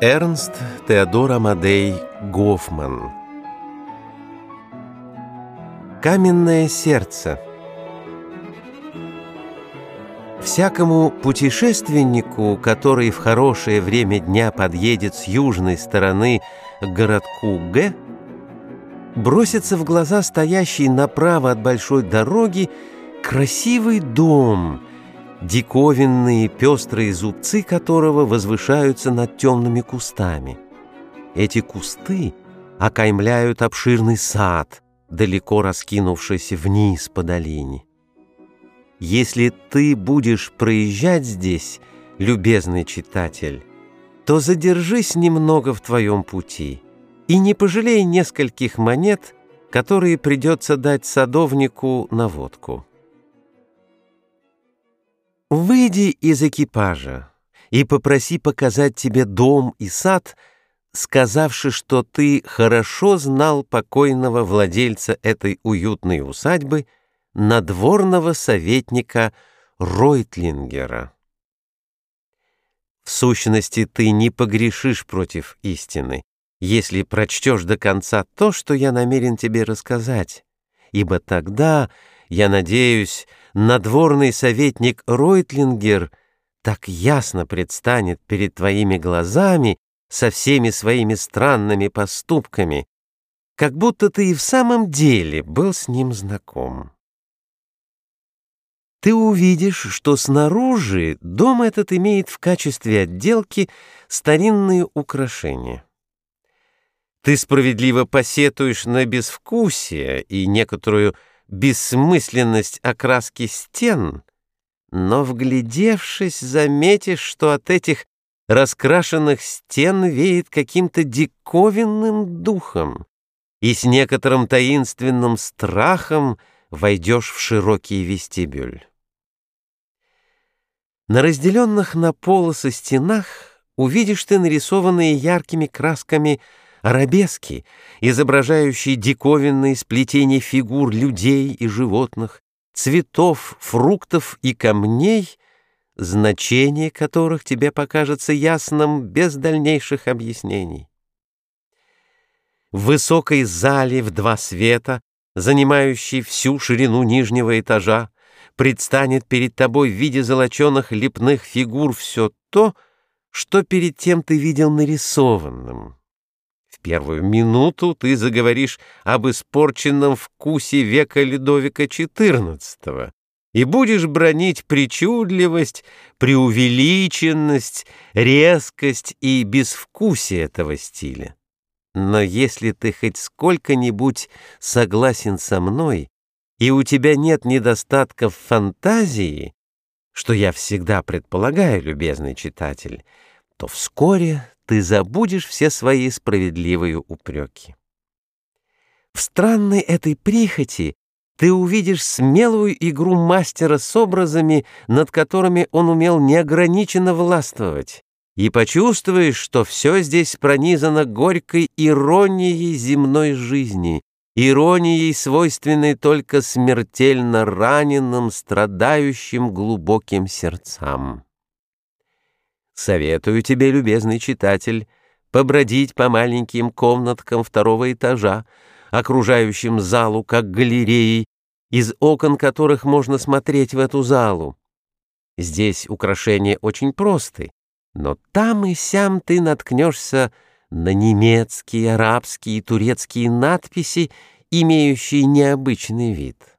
Эрнст Теодор Амадей Гофман. Каменное сердце. Всякому путешественнику, который в хорошее время дня подъедет с южной стороны к городку Г, бросится в глаза стоящий направо от большой дороги красивый дом, диковинные пестрые зубцы которого возвышаются над темными кустами. Эти кусты окаймляют обширный сад, далеко раскинувшийся вниз по долине. Если ты будешь проезжать здесь, любезный читатель, то задержись немного в твоем пути и не пожалей нескольких монет, которые придется дать садовнику на водку. Выйди из экипажа и попроси показать тебе дом и сад, сказавши, что ты хорошо знал покойного владельца этой уютной усадьбы, надворного советника Ройтлингера. В сущности, ты не погрешишь против истины, если прочтешь до конца то, что я намерен тебе рассказать, ибо тогда, я надеюсь, надворный советник Ройтлингер так ясно предстанет перед твоими глазами со всеми своими странными поступками, как будто ты и в самом деле был с ним знаком. Ты увидишь, что снаружи дом этот имеет в качестве отделки старинные украшения. Ты справедливо посетуешь на безвкусие и некоторую бессмысленность окраски стен, но, вглядевшись, заметишь, что от этих раскрашенных стен веет каким-то диковинным духом, и с некоторым таинственным страхом войдешь в широкий вестибюль. На разделенных на полосы стенах увидишь ты нарисованные яркими красками арабески, изображающие диковинные сплетения фигур людей и животных, цветов, фруктов и камней, значение которых тебе покажется ясным без дальнейших объяснений. В высокой зале в два света, занимающей всю ширину нижнего этажа, предстанет перед тобой в виде золоченых лепных фигур все то, что перед тем ты видел нарисованным. Первую минуту ты заговоришь об испорченном вкусе века Людовика XIV и будешь бронить причудливость, преувеличенность, резкость и безвкусие этого стиля. Но если ты хоть сколько-нибудь согласен со мной, и у тебя нет недостатков фантазии, что я всегда предполагаю, любезный читатель, то вскоре ты забудешь все свои справедливые упреки. В странной этой прихоти ты увидишь смелую игру мастера с образами, над которыми он умел неограниченно властвовать, и почувствуешь, что все здесь пронизано горькой иронией земной жизни, иронией, свойственной только смертельно раненым, страдающим глубоким сердцам. Советую тебе, любезный читатель, побродить по маленьким комнаткам второго этажа, окружающим залу как галереей, из окон которых можно смотреть в эту залу. Здесь украшения очень просты, но там и сям ты наткнешься на немецкие, арабские и турецкие надписи, имеющие необычный вид.